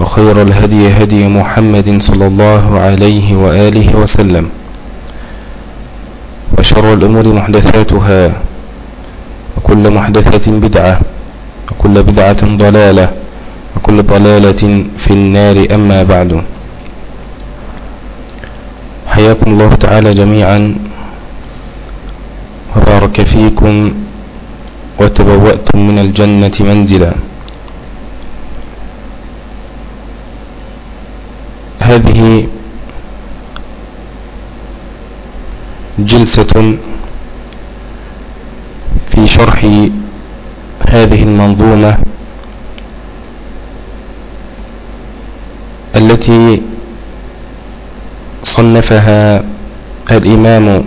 وخير الهدي هدي محمد صلى الله عليه وآله وسلم. وشر الأمور محدثاتها وكل محدثة بدعة وكل بدعة ضلالة وكل ضلالة في النار أما بعد. حياكم الله تعالى جميعا. وبارك فيكم وتبوأتم من الجنة منزلا. هذه جلسة في شرح هذه المنظومة التي صنفها الإمام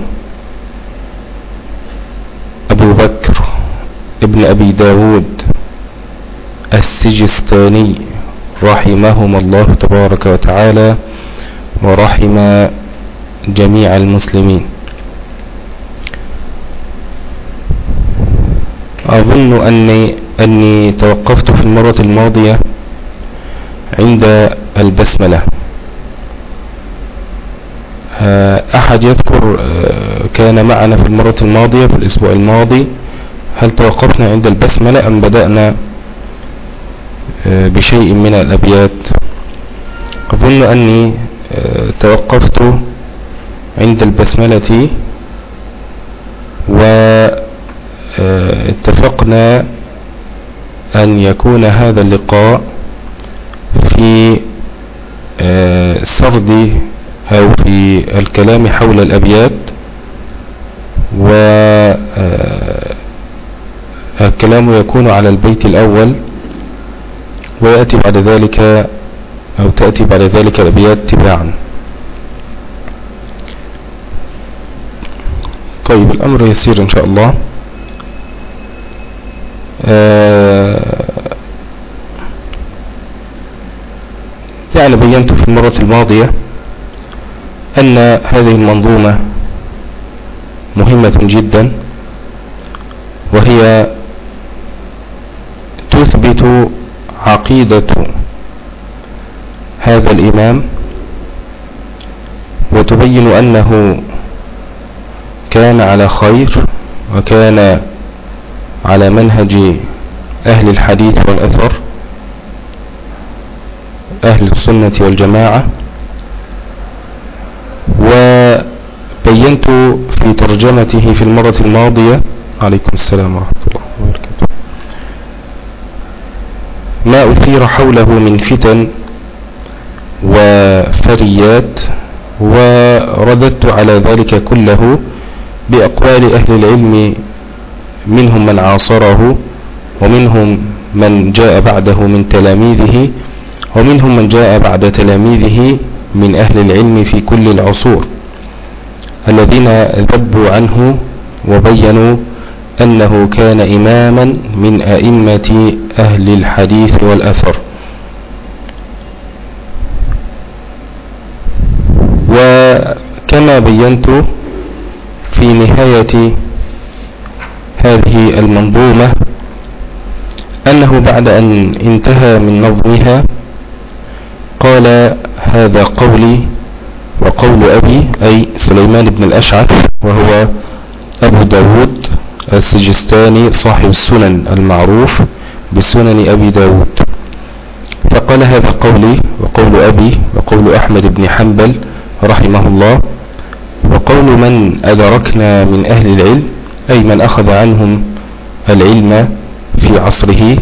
أبو بكر ابن أبي داود السجستاني. رحمهما الله تبارك وتعالى ورحم جميع المسلمين. أظن أني, أني توقفت في المرة الماضية عند البسملة. أحد يذكر كان معنا في المرة الماضية في الأسبوع الماضي هل توقفنا عند البسملة أم بدأنا بشيء من الأبيات. أظن أني توقفت عند البسملة واتفقنا أن يكون هذا اللقاء في سرد أو في الكلام حول الأبيات والكلام يكون على البيت الأول. ويأتي بعد ذلك أو تأتي بعد ذلك الأبيات تباعا. طيب الأمر يسير إن شاء الله. يعني بينت في المرة الماضية أن هذه المنظومة مهمة جدا وهي تثبت عقيدة هذا الإمام وتبين أنه كان على خير وكان على منهج أهل الحديث والأثر أهل السنة والجماعة. وبينت في ترجمته في المرة الماضية عليكم السلام ورحمة الله وبركاته ما أثير حوله من فتن وفريات ورددت على ذلك كله بأقوال أهل العلم منهم من عاصره ومنهم من جاء بعده من تلاميذه ومنهم من جاء بعد تلاميذه من أهل العلم في كل العصور الذين ذبوا عنه وبينوا أنه كان إماما من أئمة أهل الحديث والأثر. كما بينت في نهاية هذه المنظومة أنه بعد أن انتهى من نظمها قال هذا قولي وقول أبي أي سليمان بن الأشعث وهو أبو داود السجستاني صاحب السنن المعروف بسنن أبي داود. فقال هذا قولي وقول أبي وقول أحمد بن حنبل رحمه الله. وقول من أدركنا من أهل العلم أي من أخذ عنهم العلم في عصره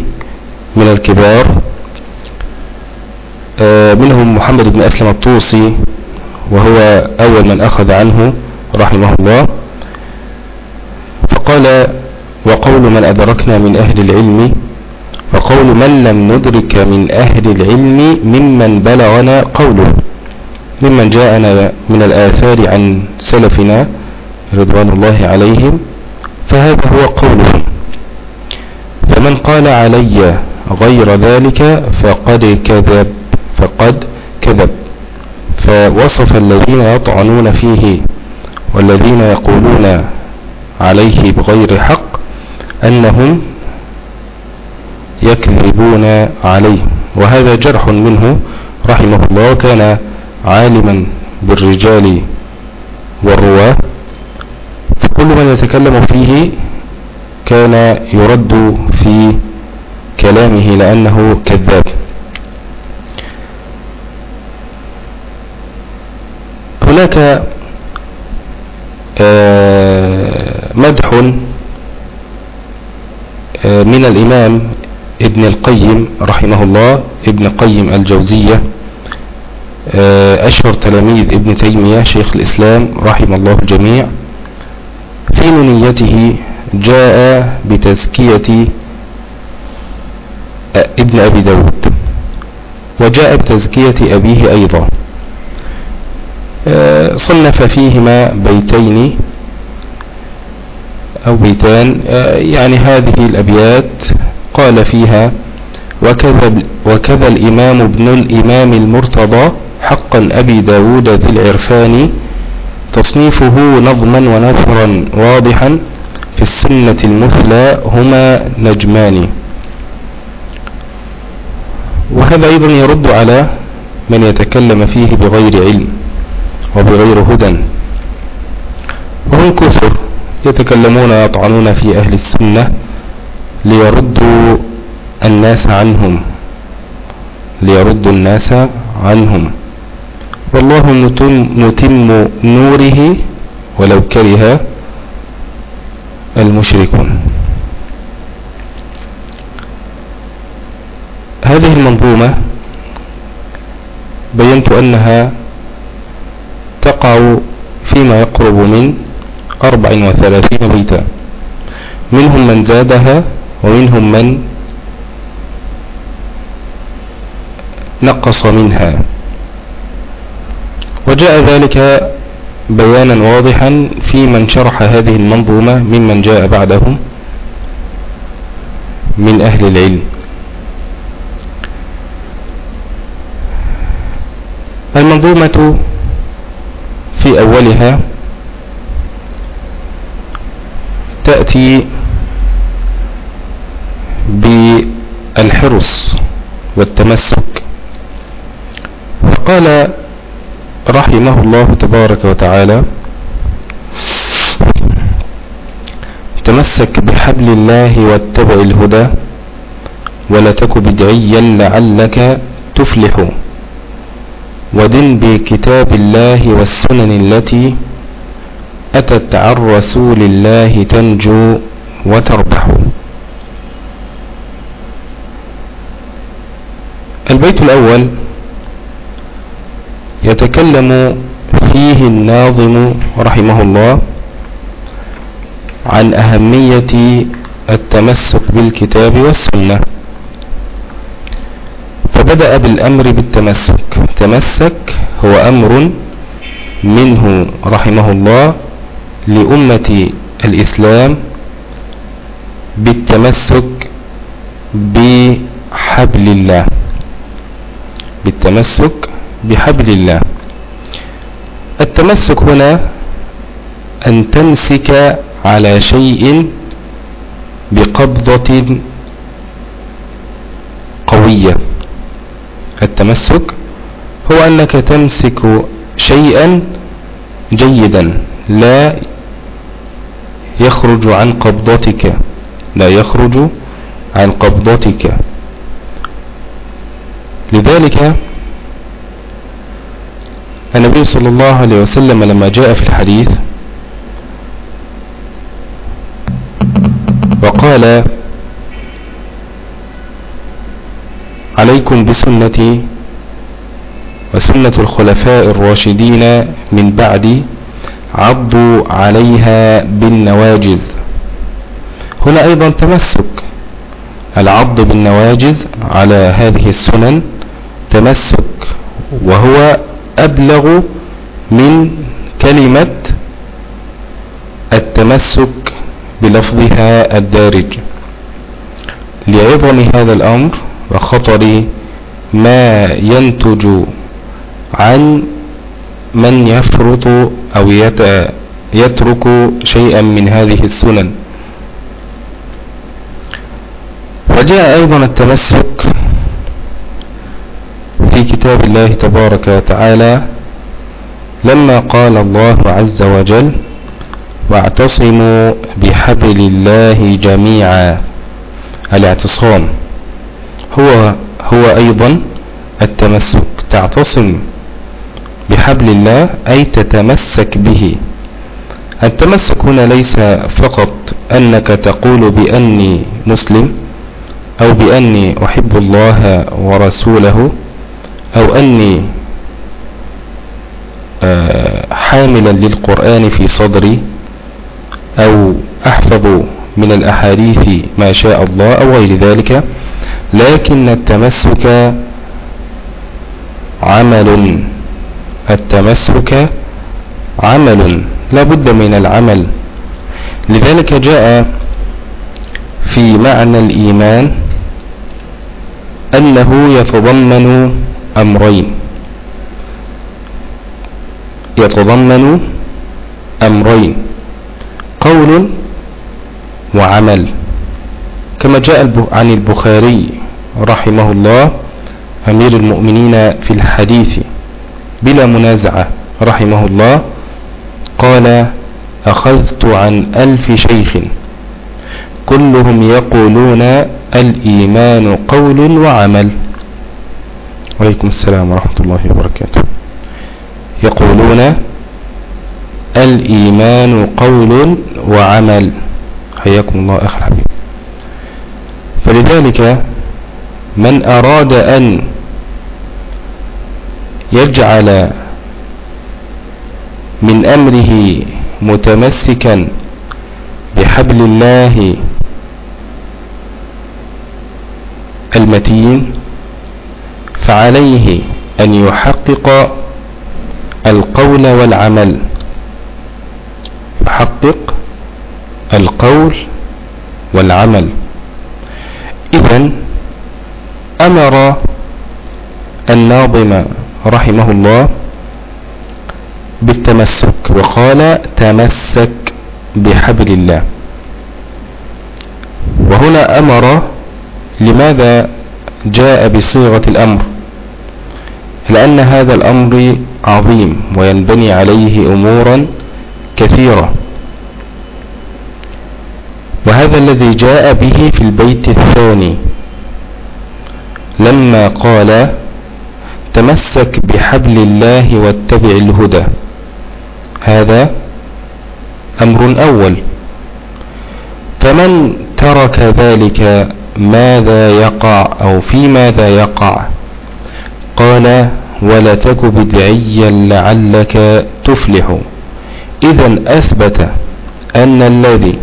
من الكبار. آه، منهم محمد بن أسلم الطوسي وهو أول من أخذ عنه رحمه الله. فقال وقول من أدركنا من أهل العلم وقول من لم ندرك من أهل العلم ممن بلغنا قوله. ممن جاءنا من الآثار عن سلفنا رضوان الله عليهم فهذا هو قولهم فمن قال علي غير ذلك فقد كذب فقد كذب. فوصف الذين يطعنون فيه والذين يقولون عليه بغير حق أنهم يكذبون عليه. وهذا جرح منه رحمه الله وكان عالما بالرجال والرواة. فكل من يتكلم فيه كان يرد في كلامه لأنه كذاب. هناك مدح آه، من الإمام ابن القيم رحمه الله ابن قيم الجوزية آه، أشهر تلاميذ ابن تيمية شيخ الإسلام رحم الله الجميع. في نيته جاء بتزكية ابن أبي داود وجاء بتزكية أبيه أيضا. آه، صنف فيهما بيتين أو بيتان. آه، يعني هذه الأبيات قال فيها وكذا, وكذا الإمام ابن الإمام المرتضى حقا أبي داود ذي العرفان تصنيفه نظما ونثرا واضحا في السنة المثلى هما نجمان. وهذا أيضا يرد على من يتكلم فيه بغير علم. وبغير هدى. وهم كثر يتكلمون ويطعنون في أهل السنة ليردوا الناس عنهم. ليردوا الناس عنهم. والله متم نوره ولو كره المشركون. هذه المنظومة بينت أنها تقع فيما يقرب من أربع وثلاثين بيتا. منهم من زادها ومنهم من نقص منها. وجاء ذلك بيانا واضحا في من شرح هذه المنظومة ممن جاء بعدهم من أهل العلم. المنظومة في أولها تأتي بالحرص والتمسك. فقال رحمه الله تبارك وتعالى تمسك بحبل الله واتبع الهدى ولا تك بدعيا لعلك تفلح. ودن بكتاب الله والسنن التي أتت عن رسول الله تنجو وتربح. البيت الأول يتكلم فيه الناظم رحمه الله عن أهمية التمسك بالكتاب والسنة. فبدأ بالأمر بالتمسك. تمسك هو أمر منه رحمه الله لأمة الإسلام بالتمسك بحبل الله. بالتمسك بحبل الله. التمسك هنا أن تمسك على شيء بقبضة قوية. التمسك هو أنك تمسك شيئا جيدا لا يخرج عن قبضتك لا يخرج عن قبضتك. لذلك النبي صلى الله عليه وسلم لما جاء في الحديث وقال عليكم بسنتي وسنة الخلفاء الراشدين من بعدي عضوا عليها بالنواجذ. هنا أيضا تمسك العض بالنواجذ على هذه السنن تمسك وهو أبلغ من كلمة التمسك بلفظها الدارج. لعظم هذا الأمر وخطر ما ينتج عن من يفرط أو يترك شيئا من هذه السنن. وجاء أيضا التمسك في كتاب الله تبارك وتعالى لما قال الله عز وجل واعتصموا بحبل الله جميعا. الاعتصام. هو هو أيضا التمسك تعتصم بحبل الله أي تتمسك به. التمسك هنا ليس فقط أنك تقول بأني مسلم أو بأني أحب الله ورسوله أو أني آه، حاملا للقرآن في صدري أو أحفظ من الأحاديث ما شاء الله أو غير ذلك. لكن التمسك عمل. التمسك عمل. لا بد من العمل. لذلك جاء في معنى الإيمان أنه يتضمن أمرين. يتضمن أمرين قول وعمل. كما جاء عن البخاري رحمه الله أمير المؤمنين في الحديث بلا منازعة رحمه الله قال أخذت عن ألف شيخ كلهم يقولون الإيمان قول وعمل. عليكم السلام ورحمة الله وبركاته. يقولون الإيمان قول وعمل. حياكم الله أخي الحبيب. فلذلك من أراد أن يجعل من أمره متمسكا بحبل الله المتين فعليه أن يحقق القول والعمل. يحقق القول والعمل. إذا أمر الناظم رحمه الله بالتمسك وقال تمسك بحبل الله. وهنا أمر لماذا جاء بصيغة الأمر؟ لأن هذا الأمر عظيم وينبني عليه أمورا كثيرة. وهذا الذي جاء به في البيت الثاني. لما قال تمسك بحبل الله واتبع الهدى. هذا أمر أول. فمن ترك ذلك ماذا يقع أو في ماذا يقع؟ قال ولا تك بدعيا لعلك تفلح. إذا أثبت أن الذي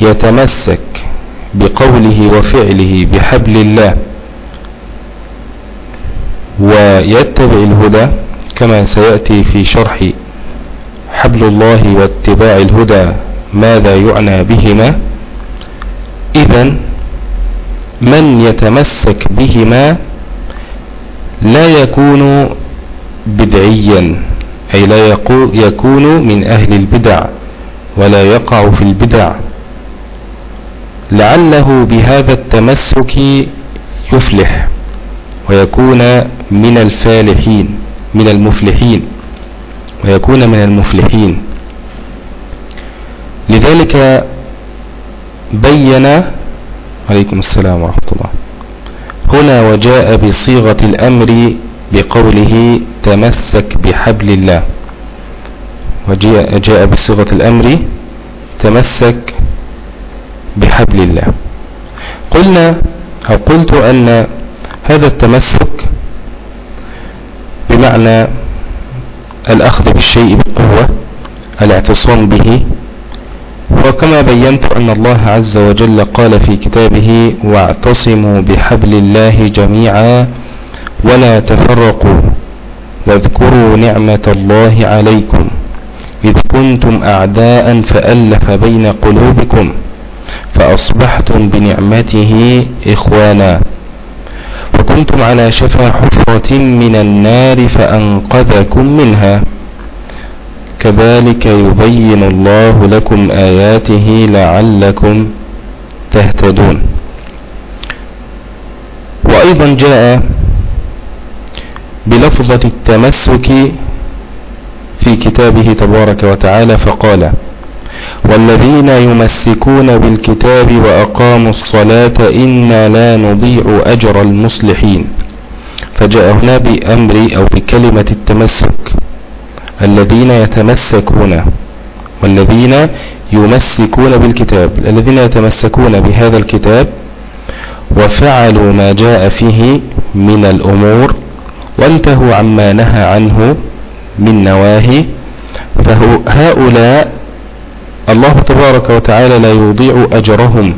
يتمسك بقوله وفعله بحبل الله ويتبع الهدى كما سيأتي في شرح حبل الله واتباع الهدى ماذا يعنى بهما. إذا من يتمسك بهما لا يكون بدعيا أي لا يكون من أهل البدع ولا يقع في البدع. لعله بهذا التمسك يفلح. ويكون من الفالحين من المفلحين. ويكون من المفلحين. لذلك بين عليكم السلام ورحمة الله هنا وجاء بصيغة الأمر بقوله تمسك بحبل الله. وجاء جاء بصيغة الأمر تمسك بحبل الله. قلنا أو قلت أن هذا التمسك بمعنى الأخذ بالشيء بقوة الاعتصام به. وكما بينت أن الله عز وجل قال في كتابه واعتصموا بحبل الله جميعا ولا تفرقوا واذكروا نعمة الله عليكم إذ كنتم أعداء فألف بين قلوبكم فأصبحتم بنعمته إخوانا. وكنتم على شفا حفرة من النار فأنقذكم منها. كذلك يبين الله لكم آياته لعلكم تهتدون. وأيضا جاء بلفظة التمسك في كتابه تبارك وتعالى فقال والذين يمسكون بالكتاب وأقاموا الصلاة إنا لا نضيع أجر المصلحين. فجاء هنا بأمر أو بكلمة التمسك. الذين يتمسكون والذين يمسكون بالكتاب. الذين يتمسكون بهذا الكتاب وفعلوا ما جاء فيه من الأمور وانتهوا عما نهى عنه من نواهي. فهؤلاء الله تبارك وتعالى لا يضيع أجرهم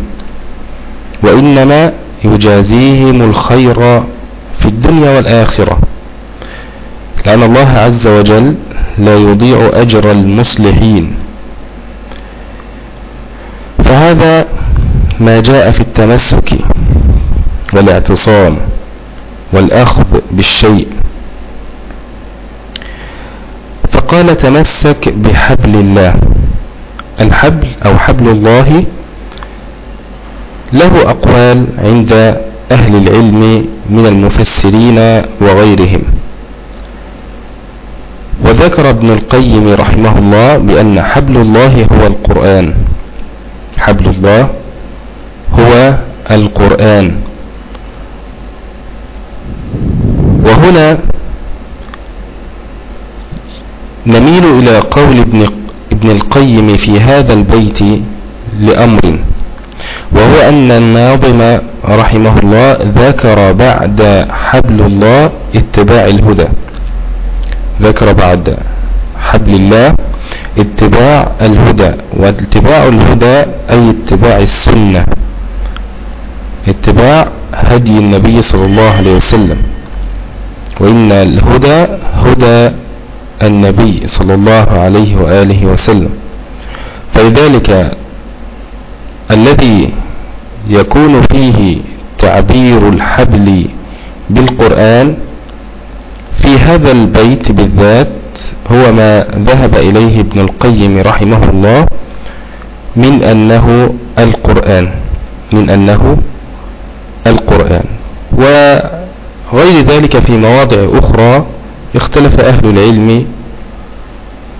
وإنما يجازيهم الخير في الدنيا والآخرة لأن الله عز وجل لا يضيع أجر المصلحين. فهذا ما جاء في التمسك والاعتصام والأخذ بالشيء. فقال تمسك بحبل الله. الحبل أو حبل الله له أقوال عند أهل العلم من المفسرين وغيرهم. وذكر ابن القيم رحمه الله بأن حبل الله هو القرآن. حبل الله هو القرآن. وهنا نميل إلى قول ابن ابن القيم في هذا البيت لأمر وهو أن الناظم رحمه الله ذكر بعد حبل الله اتباع الهدى. ذكر بعد حبل الله اتباع الهدى واتباع الهدى أي اتباع السنة اتباع هدي النبي صلى الله عليه وسلم. وإن الهدى هدى النبي صلى الله عليه وآله وسلم. فلذلك الذي يكون فيه تعبير الحبل بالقرآن في هذا البيت بالذات هو ما ذهب إليه ابن القيم رحمه الله من أنه القرآن من أنه القرآن. وغير ذلك في مواضع أخرى اختلف أهل العلم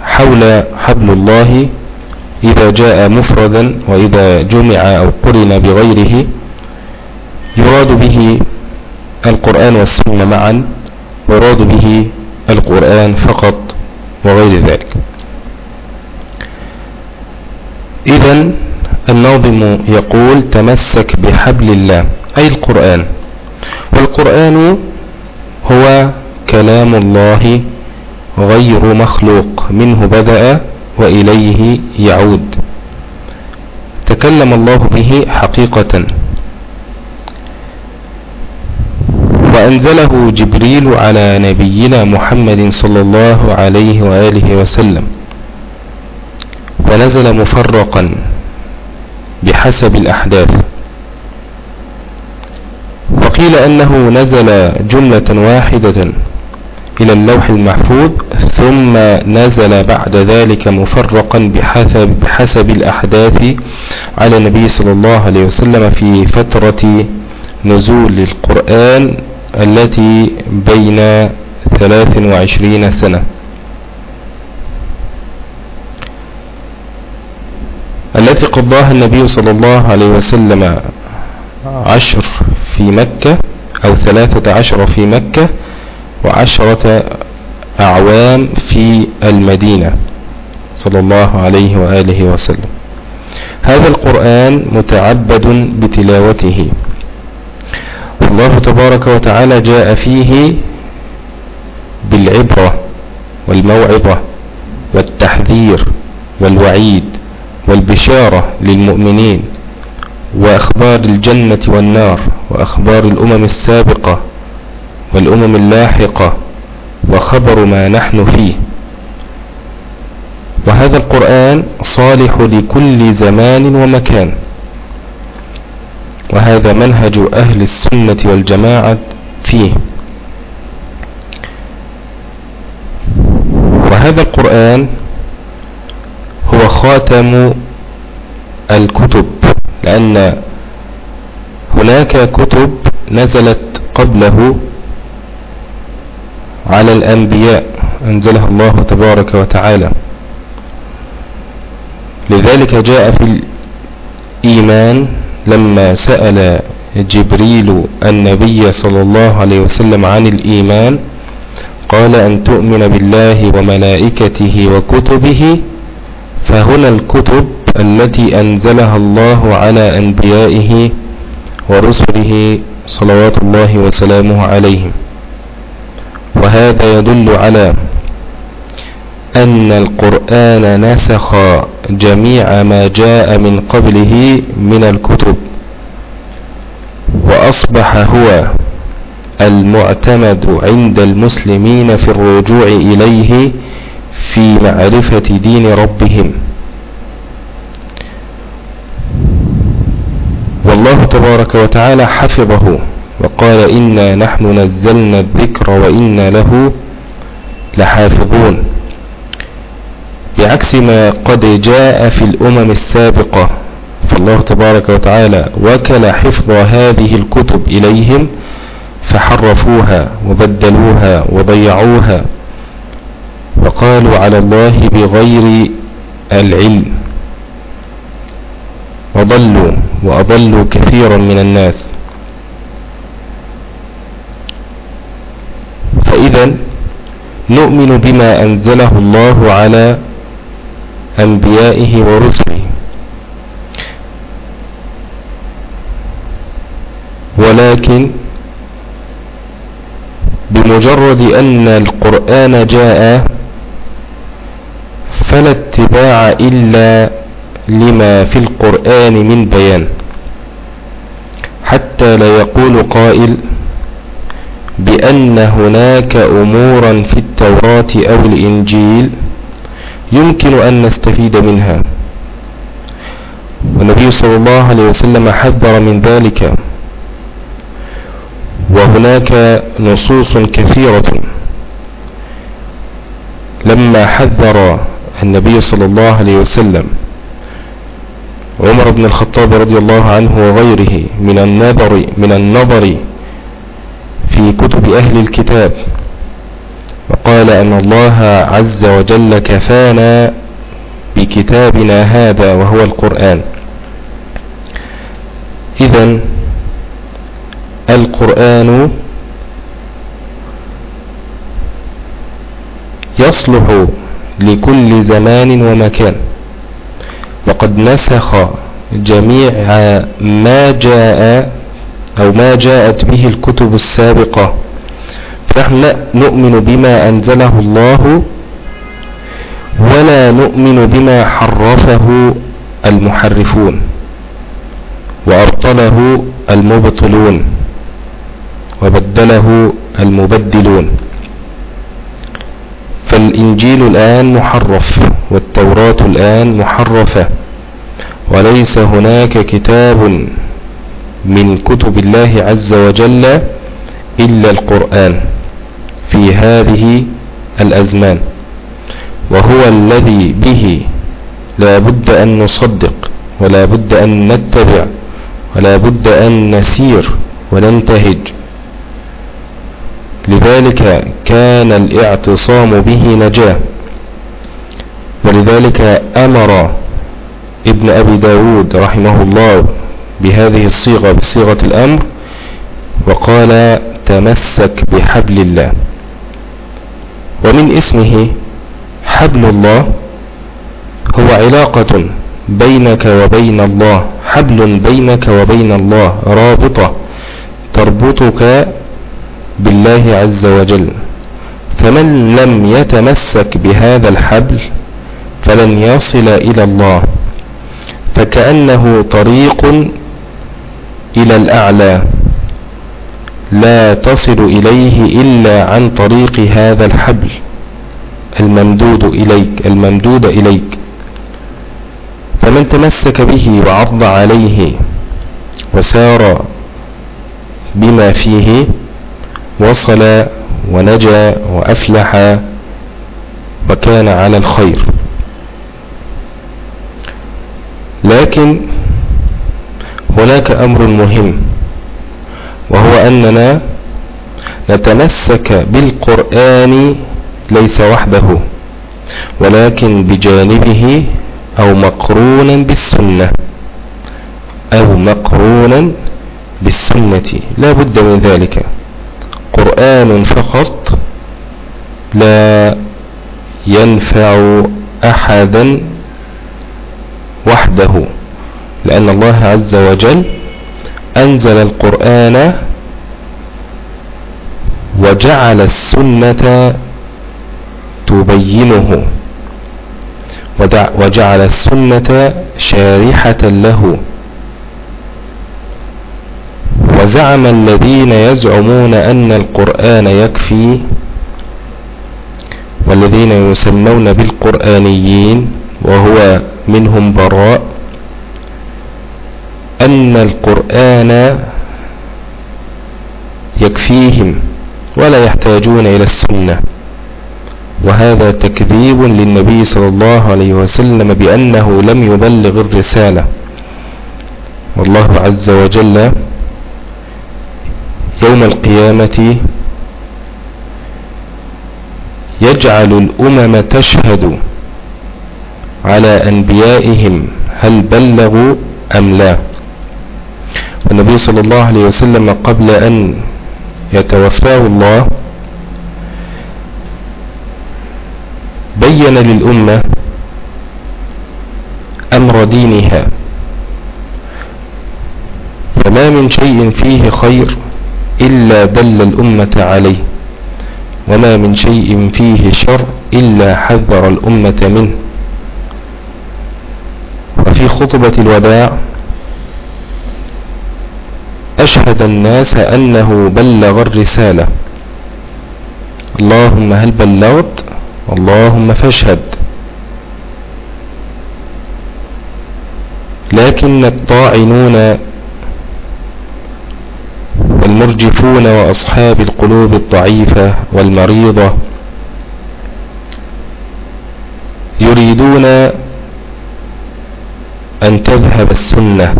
حول حبل الله إذا جاء مفردا وإذا جمع أو قرن بغيره. يراد به القرآن والسنة معا يراد به القرآن فقط وغير ذلك. إذا الناظم يقول تمسك بحبل الله أي القرآن. والقرآن هو كلام الله غير مخلوق منه بدأ وإليه يعود. تكلم الله به حقيقة. وأنزله جبريل على نبينا محمد صلى الله عليه وآله وسلم. ونزل مفرقا بحسب الأحداث. وقيل أنه نزل جملة واحدة. إلى اللوح المحفوظ ثم نزل بعد ذلك مفرقا بحسب, بحسب الأحداث على النبي صلى الله عليه وسلم في فترة نزول القرآن التي بين ثلاث وعشرين سنة. التي قضاها النبي صلى الله عليه وسلم عشر في مكة أو ثلاثة عشر في مكة وعشرة أعوام في المدينة. صلى الله عليه وآله وسلم. هذا القرآن متعبد بتلاوته. الله تبارك وتعالى جاء فيه بالعبرة والموعظة والتحذير والوعيد والبشارة للمؤمنين وأخبار الجنة والنار وأخبار الأمم السابقة والأمم اللاحقة وخبر ما نحن فيه. وهذا القرآن صالح لكل زمان ومكان. وهذا منهج أهل السنة والجماعة فيه. وهذا القرآن هو خاتم الكتب لأن هناك كتب نزلت قبله على الأنبياء أنزلها الله تبارك وتعالى. لذلك جاء في الإيمان لما سأل جبريل النبي صلى الله عليه وسلم عن الإيمان قال أن تؤمن بالله وملائكته وكتبه فهنا الكتب التي أنزلها الله على أنبيائه ورسله صلوات الله وسلامه عليهم. وهذا يدل على أن القرآن نسخ جميع ما جاء من قبله من الكتب وأصبح هو المعتمد عند المسلمين في الرجوع إليه في معرفة دين ربهم. والله تبارك وتعالى حفظه. وقال إنا نحن نزلنا الذكر وإنا له لحافظون. بعكس ما قد جاء في الأمم السابقة فالله تبارك وتعالى وكل حفظ هذه الكتب إليهم فحرفوها وبدلوها وضيعوها وقالوا على الله بغير العلم. وضلوا وأضلوا كثيرا من الناس. فإذا نؤمن بما أنزله الله على أنبيائه ورسله. ولكن بمجرد أن القرآن جاء فلا اتباع إلا لما في القرآن من بيان. حتى لا يقول قائل بأن هناك أمورا في التوراة أو الإنجيل يمكن أن نستفيد منها. والنبي صلى الله عليه وسلم حذر من ذلك. وهناك نصوص كثيرة. لما حذر النبي صلى الله عليه وسلم عمر بن الخطاب رضي الله عنه وغيره من النظر من النظر في كتب أهل الكتاب. وقال أن الله عز وجل كفانا بكتابنا هذا وهو القرآن. إذا القرآن يصلح لكل زمان ومكان. وقد نسخ جميع ما جاء أو ما جاءت به الكتب السابقة. فنحن نؤمن بما أنزله الله ولا نؤمن بما حرفه المحرفون وأبطله المبطلون وبدله المبدلون. فالإنجيل الآن محرف والتوراة الآن محرفة وليس هناك كتاب من كتب الله عز وجل إلا القرآن في هذه الأزمان وهو الذي به لا بد أن نصدق ولا بد أن نتبع ولا بد أن نسير وننتهج. لذلك كان الاعتصام به نجاة ولذلك أمر ابن أبي داود رحمه الله بهذه الصيغة بصيغة الأمر وقال تمسك بحبل الله. ومن اسمه حبل الله هو علاقة بينك وبين الله حبل بينك وبين الله رابطة تربطك بالله عز وجل. فمن لم يتمسك بهذا الحبل فلن يصل إلى الله فكأنه طريق إلى الأعلى. لا تصل إليه إلا عن طريق هذا الحبل الممدود إليك الممدود إليك. فمن تمسك به وعض عليه وسار بما فيه وصل ونجا وأفلح وكان على الخير. لكن هناك أمر مهم وهو أننا نتمسك بالقرآن ليس وحده ولكن بجانبه أو مقرونا بالسنة أو مقرونا بالسنة لا بد من ذلك. قرآن فقط لا ينفع أحدا وحده. لأن الله عز وجل أنزل القرآن وجعل السنة تبينه وجعل السنة شارحة له. وزعم الذين يزعمون أن القرآن يكفي والذين يسمون بالقرآنيين وهو منهم براء. أن القرآن يكفيهم ولا يحتاجون إلى السنة. وهذا تكذيب للنبي صلى الله عليه وسلم بأنه لم يبلغ الرسالة. والله عز وجل يوم القيامة يجعل الأمم تشهد على أنبيائهم هل بلغوا أم لا. والنبي صلى الله عليه وسلم قبل أن يتوفاه الله بين للأمة أمر دينها فما من شيء فيه خير إلا دل الأمة عليه وما من شيء فيه شر إلا حذر الأمة منه. وفي خطبة الوداع أشهد الناس أنه بلغ الرسالة. اللهم هل بلغت؟ اللهم فاشهد. لكن الطاعنون والمرجفون وأصحاب القلوب الضعيفة والمريضة يريدون أن تذهب السنة.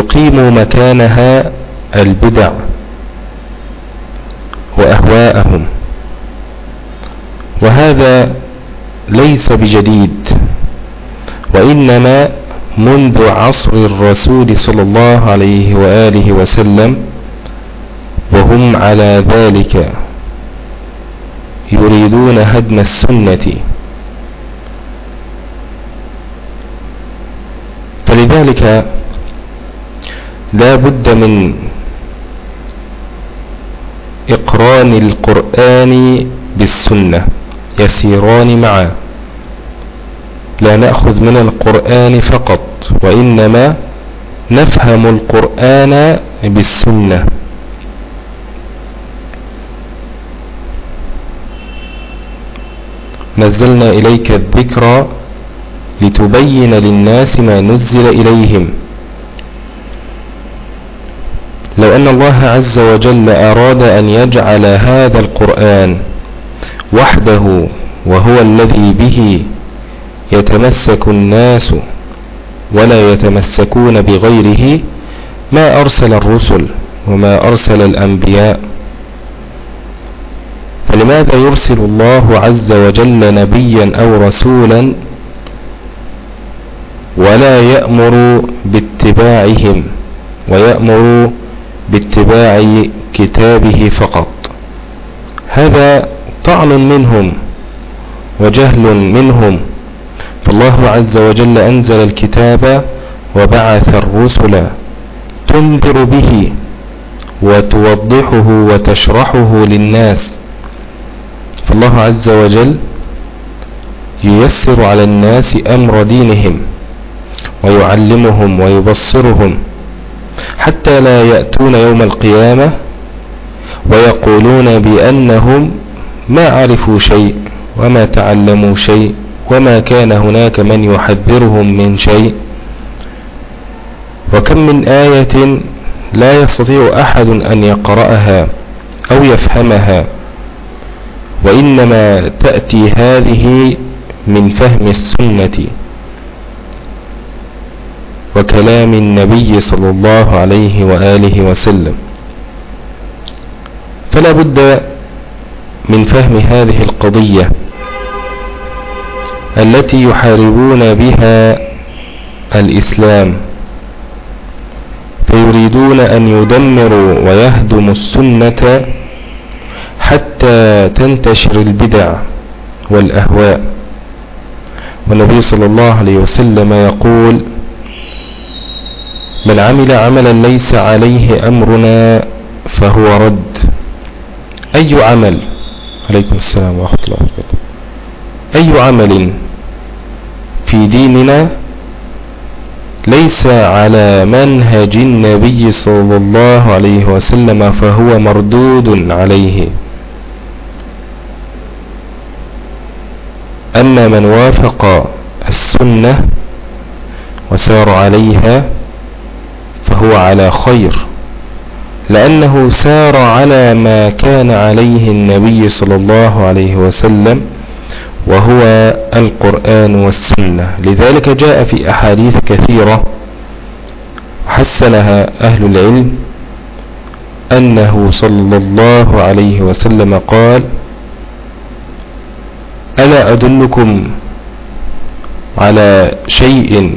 ليقيموا مكانها البدع وأهواءهم. وهذا ليس بجديد وإنما منذ عصر الرسول صلى الله عليه وآله وسلم وهم على ذلك يريدون هدم السنة. فلذلك لا بد من إقران القرآن بالسنة يسيران معا. لا نأخذ من القرآن فقط وإنما نفهم القرآن بالسنة. نزلنا إليك الذكر لتبين للناس ما نزل إليهم. لو أن الله عز وجل أراد أن يجعل هذا القرآن وحده وهو الذي به يتمسك الناس ولا يتمسكون بغيره ما أرسل الرسل وما أرسل الأنبياء؟ فلماذا يرسل الله عز وجل نبيا أو رسولا ولا يأمر باتباعهم ويأمر باتباع كتابه فقط. هذا طعن منهم وجهل منهم. فالله عز وجل أنزل الكتاب وبعث الرسل تنذر به وتوضحه وتشرحه للناس. فالله عز وجل ييسر على الناس أمر دينهم ويعلمهم ويبصرهم. حتى لا يأتون يوم القيامة ويقولون بأنهم ما عرفوا شيء وما تعلموا شيء وما كان هناك من يحذرهم من شيء وكم من آية لا يستطيع أحد أن يقرأها أو يفهمها وإنما تأتي هذه من فهم السنة وكلام النبي صلى الله عليه وآله وسلم. فلا بد من فهم هذه القضية التي يحاربون بها الإسلام فيريدون أن يدمروا ويهدموا السنة حتى تنتشر البدع والأهواء. والنبي صلى الله عليه وسلم يقول من عمل عملا ليس عليه أمرنا فهو رد. أي عمل؟ عليكم السلام ورحمة الله وبركاته. أي عمل في ديننا ليس على منهج النبي صلى الله عليه وسلم فهو مردود عليه. أما من وافق السنة وسار عليها فهو على خير لأنه سار على ما كان عليه النبي صلى الله عليه وسلم وهو القرآن والسنة. لذلك جاء في أحاديث كثيرة حسنها أهل العلم أنه صلى الله عليه وسلم قال ألا أدلكم على شيء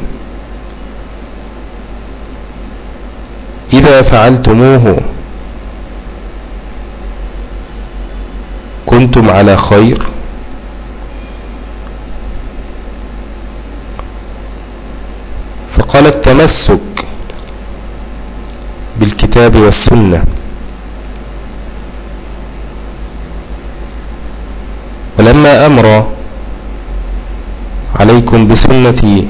إذا فعلتموه كنتم على خير. فقال التمسك بالكتاب والسنة. ولما أمر عليكم بسنتي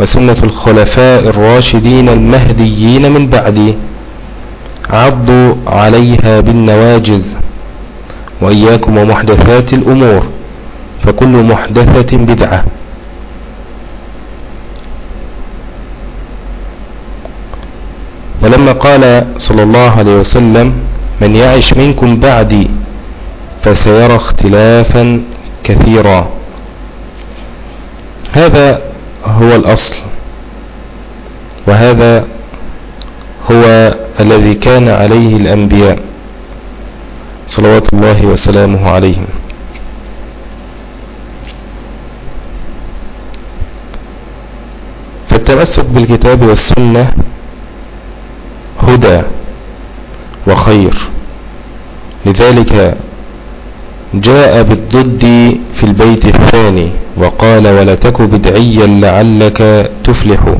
وسنة الخلفاء الراشدين المهديين من بعدي. عضوا عليها بالنواجز وإياكم ومحدثات الأمور فكل محدثة بدعة. ولما قال صلى الله عليه وسلم من يعش منكم بعدي فسيرى اختلافا كثيرا. هذا هو الأصل. وهذا هو الذي كان عليه الأنبياء صلوات الله وسلامه عليهم. فالتمسك بالكتاب والسنة هدى وخير. لذلك جاء بالضد في البيت الثاني وقال ولا تك بدعيا لعلك تفلح.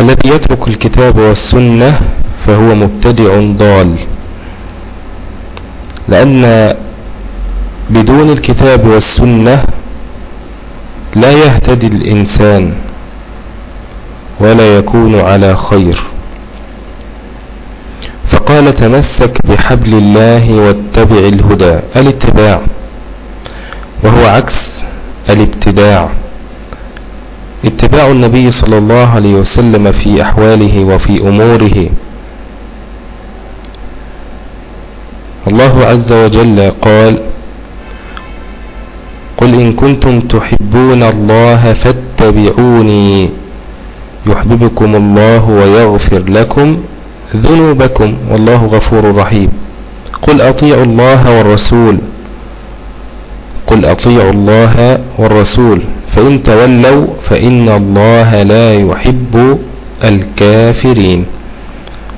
الذي يترك الكتاب والسنة فهو مبتدع ضال. لأن بدون الكتاب والسنة لا يهتدي الإنسان ولا يكون على خير. فقال تمسك بحبل الله واتبع الهدى الاتباع. وهو عكس الابتداع. اتباع النبي صلى الله عليه وسلم في أحواله وفي أموره. الله عز وجل قال قل إن كنتم تحبون الله فاتبعوني يحببكم الله ويغفر لكم ذنوبكم والله غفور رحيم. قل أطيعوا الله والرسول. قل أطيعوا الله والرسول. فإن تولوا فإن الله لا يحب الكافرين.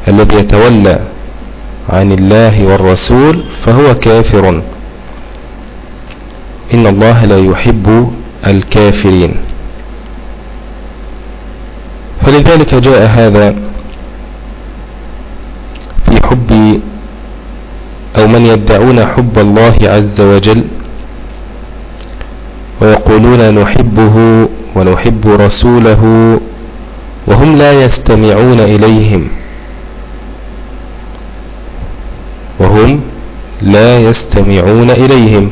الذي يتولى عن الله والرسول فهو كافر. إن الله لا يحب الكافرين. فلذلك جاء هذا في حب أو من يدعون حب الله عز وجل ويقولون نحبه ونحب رسوله وهم لا يستمعون إليهم وهم لا يستمعون إليهم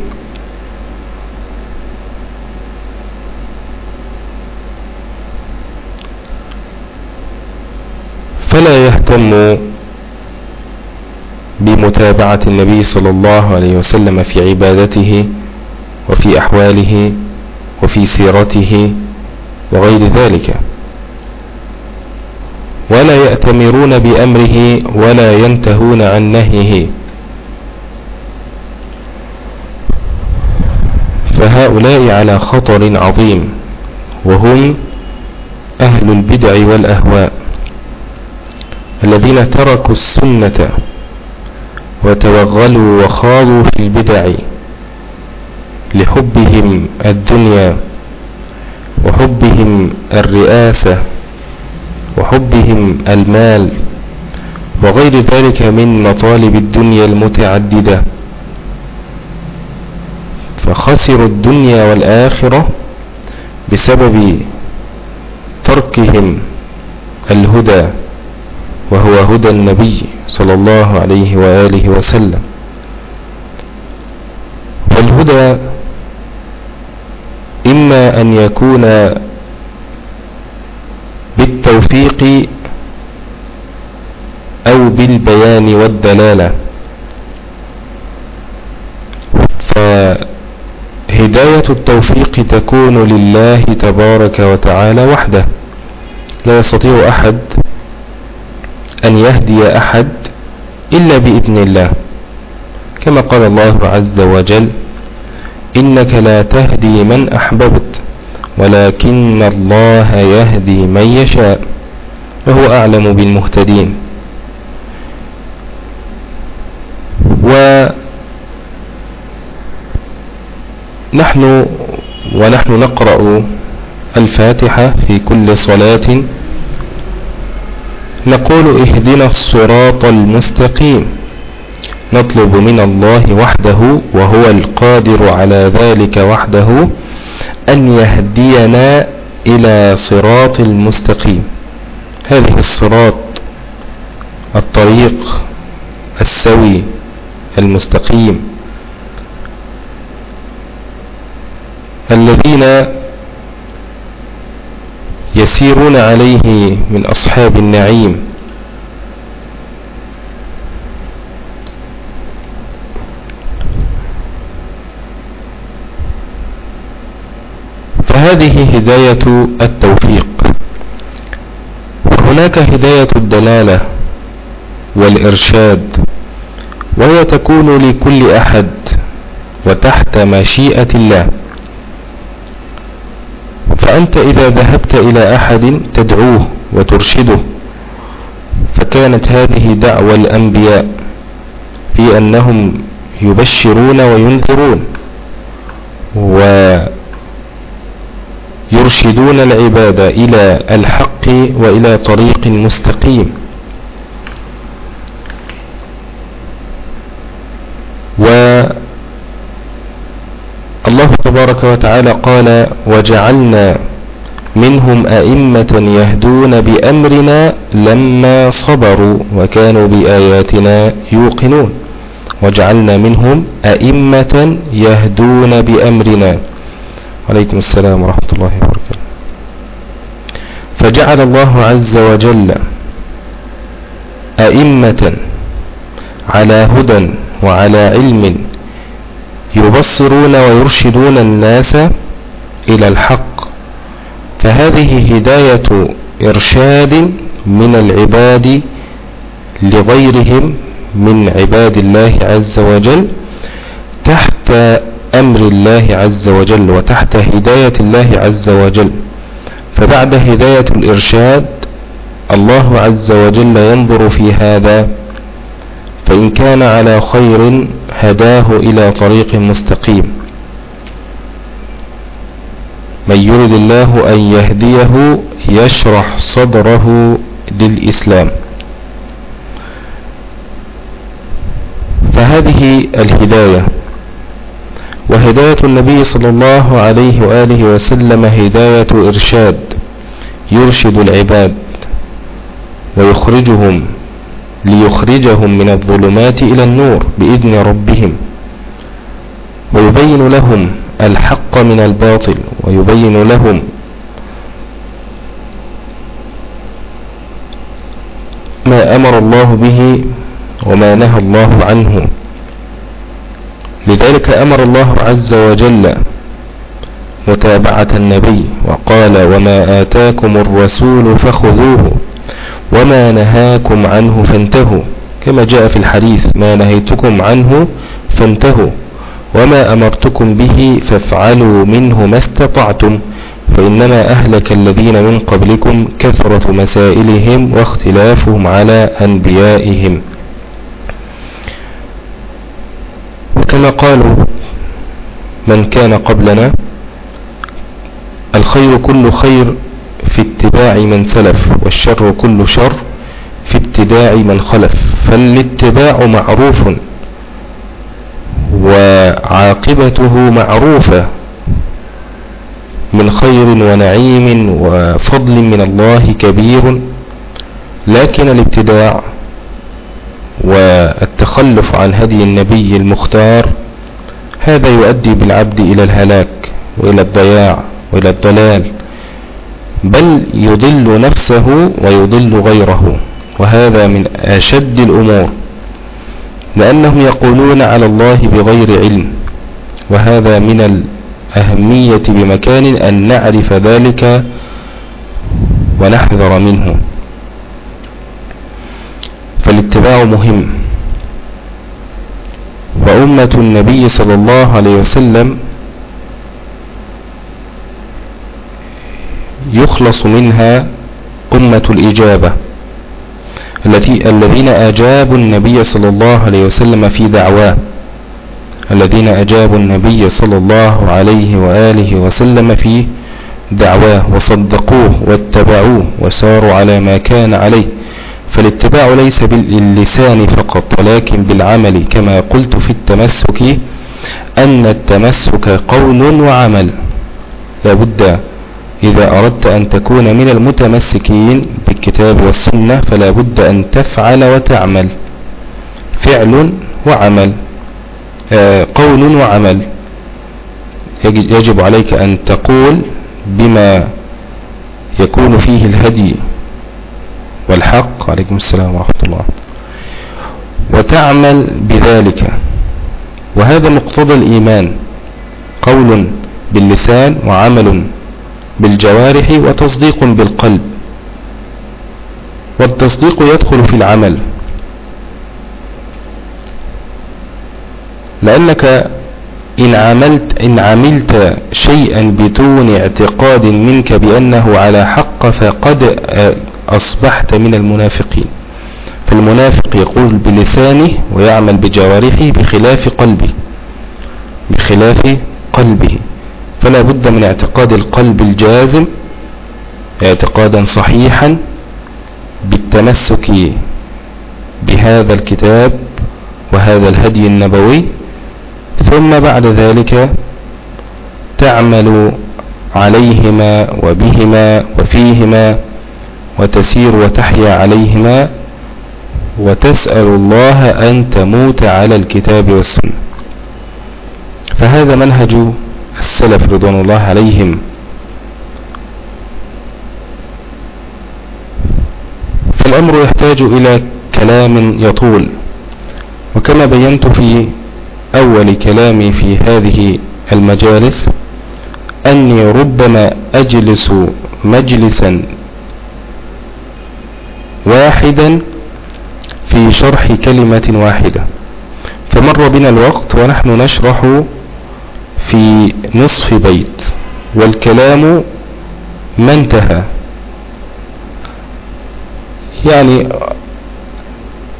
فلا يهتم بمتابعة النبي صلى الله عليه وسلم في عبادته وفي أحواله وفي سيرته وغير ذلك. ولا يأتمرون بأمره ولا ينتهون عن نهيه. فهؤلاء على خطر عظيم وهم أهل البدع والأهواء الذين تركوا السنة وتوغلوا وخاضوا في البدع لحبهم الدنيا وحبهم الرئاسة وحبهم المال وغير ذلك من مطالب الدنيا المتعددة. فخسروا الدنيا والآخرة بسبب تركهم الهدى. وهو هدى النبي صلى الله عليه وآله وسلم. والهدى إما أن يكون بالتوفيق أو بالبيان والدلالة. فهداية التوفيق تكون لله تبارك وتعالى وحده. لا يستطيع أحد أن يهدي أحد إلا بإذن الله. كما قال الله عز وجل إنك لا تهدي من أحببت ولكن الله يهدي من يشاء وهو أعلم بالمهتدين. ونحن ونحن نقرأ الفاتحة في كل صلاة نقول اهدنا الصراط المستقيم. نطلب من الله وحده وهو القادر على ذلك وحده أن يهدينا إلى صراط المستقيم. هذه الصراط الطريق السوي المستقيم. الذين يسيرون عليه من أصحاب النعيم. فهذه هداية التوفيق. وهناك هداية الدلالة والإرشاد وهي تكون لكل أحد وتحت مشيئة الله. فأنت إذا ذهبت إلى أحد تدعوه وترشده فكانت هذه دعوة الأنبياء في أنهم يبشرون وينذرون ويرشدون العباد إلى الحق وإلى طريق مستقيم. والله تبارك وتعالى قال وجعلنا منهم أئمة يهدون بأمرنا لما صبروا وكانوا بآياتنا يوقنون. وجعلنا منهم أئمة يهدون بأمرنا. عليكم السلام ورحمة الله وبركاته. فجعل الله عز وجل أئمة على هدى وعلى علم يبصرون ويرشدون الناس إلى الحق. فهذه هداية إرشاد من العباد لغيرهم من عباد الله عز وجل تحت أمر الله عز وجل وتحت هداية الله عز وجل. فبعد هداية الإرشاد الله عز وجل ينظر في هذا فإن كان على خير هداه إلى طريق مستقيم. من يرد الله أن يهديه يشرح صدره للإسلام. فهذه الهداية وهداية النبي صلى الله عليه وآله وسلم هداية إرشاد يرشد العباد ويخرجهم ليخرجهم من الظلمات إلى النور بإذن ربهم ويبين لهم الحق من الباطل ويبين لهم ما أمر الله به وما نهى الله عنه. لذلك أمر الله عز وجل متابعة النبي وقال وما آتاكم الرسول فخذوه. وما نهاكم عنه فانتهوا. كما جاء في الحديث ما نهيتكم عنه فانتهوا. وما أمرتكم به فافعلوا منه ما استطعتم. فإنما أهلك الذين من قبلكم كثرة مسائلهم واختلافهم على أنبيائهم. وكما قالوا من كان قبلنا؟ الخير كل خير في اتباع من سلف والشر كل شر في ابتداع من خلف. فالاتباع معروف وعاقبته معروفة من خير ونعيم وفضل من الله كبير. لكن الابتداع والتخلف عن هدي النبي المختار هذا يؤدي بالعبد إلى الهلاك وإلى الضياع وإلى الضلال. بل يضل نفسه ويضل غيره. وهذا من أشد الأمور لأنهم يقولون على الله بغير علم. وهذا من الأهمية بمكان أن نعرف ذلك ونحذر منه. فالاتباع مهم. وأمة النبي صلى الله عليه وسلم يخلص منها أمة الإجابة التي الذين أجابوا النبي صلى الله عليه وسلم في دعواه الذين أجابوا النبي صلى الله عليه وآله وسلم في دعواه وصدقوه واتبعوه وساروا على ما كان عليه فالاتباع ليس باللسان فقط ولكن بالعمل كما قلت في التمسك أن التمسك قول وعمل لابد إذا أردت أن تكون من المتمسكين بالكتاب والسنة فلا بد أن تفعل وتعمل. فعل وعمل. آه، قول وعمل. يجب عليك أن تقول بما يكون فيه الهدي والحق. عليكم السلام ورحمة الله. وتعمل بذلك. وهذا مقتضى الإيمان. قول باللسان وعمل بالجوارح وتصديق بالقلب. والتصديق يدخل في العمل. لأنك إن عملت, إن عملت شيئا بدون اعتقاد منك بأنه على حق فقد أصبحت من المنافقين. فالمنافق يقول بلسانه ويعمل بجوارحه بخلاف قلبه. بخلاف قلبه. فلا بد من اعتقاد القلب الجازم اعتقادا صحيحا بالتمسك بهذا الكتاب وهذا الهدي النبوي ثم بعد ذلك تعمل عليهما وبهما وفيهما وتسير وتحيا عليهما وتسأل الله أن تموت على الكتاب والسنة. فهذا منهج السلف رضوان الله عليهم. فالأمر يحتاج إلى كلام يطول. وكما بينت في أول كلامي في هذه المجالس أني ربما أجلس مجلسا واحدا في شرح كلمة واحدة. فمر بنا الوقت ونحن نشرح في نصف بيت والكلام ما انتهى. يعني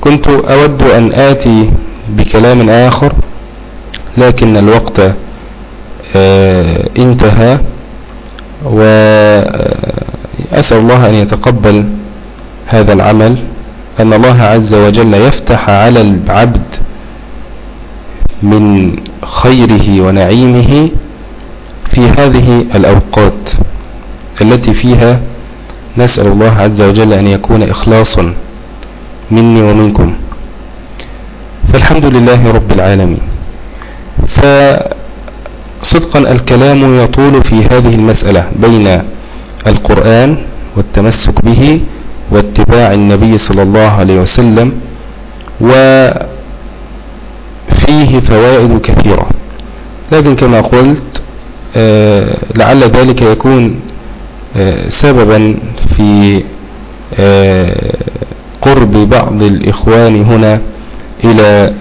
كنت أود أن آتي بكلام آخر لكن الوقت آه، انتهى وأسأل الله أن يتقبل هذا العمل أن الله عز وجل يفتح على العبد من خيره ونعيمه في هذه الأوقات التي فيها نسأل الله عز وجل أن يكون إخلاصا مني ومنكم. فالحمد لله رب العالمين. فصدقا الكلام يطول في هذه المسألة بين القرآن والتمسك به واتباع النبي صلى الله عليه وسلم وفيه فوائد كثيرة. لكن كما قلت آه، لعل ذلك يكون آه، سببا في آه، قرب بعض الإخوان هنا إلى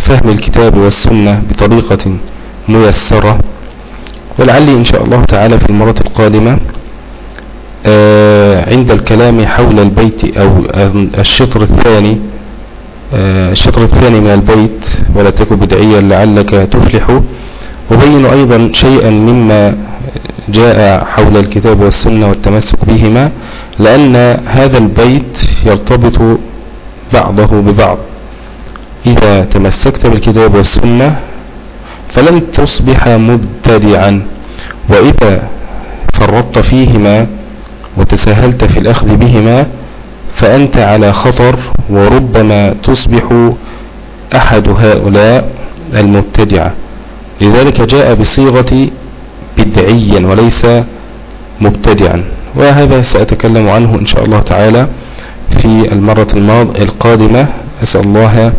فهم الكتاب والسنة بطريقة ميسرة. ولعلي إن شاء الله تعالى في المرة القادمة عند الكلام حول البيت أو الشطر الثاني الشطر الثاني من البيت ولا تكن بدعيا لعلك تفلح. أبين أيضا شيئا مما جاء حول الكتاب والسنة والتمسك بهما لأن هذا البيت يرتبط بعضه ببعض. إذا تمسكت بالكتاب والسنة فلن تصبح مبتدعا وإذا فرطت فيهما وتساهلت في الأخذ بهما فأنت على خطر وربما تصبح أحد هؤلاء المبتدعة لذلك جاء بصيغة بدعيا وليس مبتدعا. وهذا سأتكلم عنه إن شاء الله تعالى في المرة القادمة. أسأل الله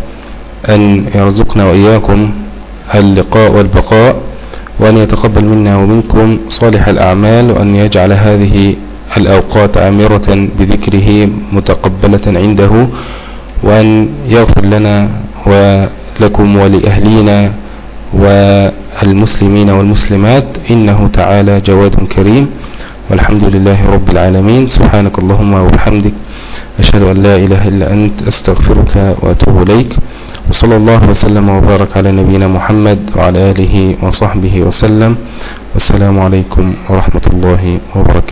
أن يرزقنا وإياكم اللقاء والبقاء وأن يتقبل منا ومنكم صالح الأعمال وأن يجعل هذه الأوقات عامرة بذكره متقبلة عنده وأن يغفر لنا ولكم ولأهلينا والمسلمين والمسلمات إنه تعالى جواد كريم. والحمد لله رب العالمين. سبحانك اللهم وبحمدك أشهد أن لا إله إلا أنت أستغفرك وأتوب إليك. وصلى الله وسلم وبارك على نبينا محمد وعلى آله وصحبه وسلم. والسلام عليكم ورحمة الله وبركاته.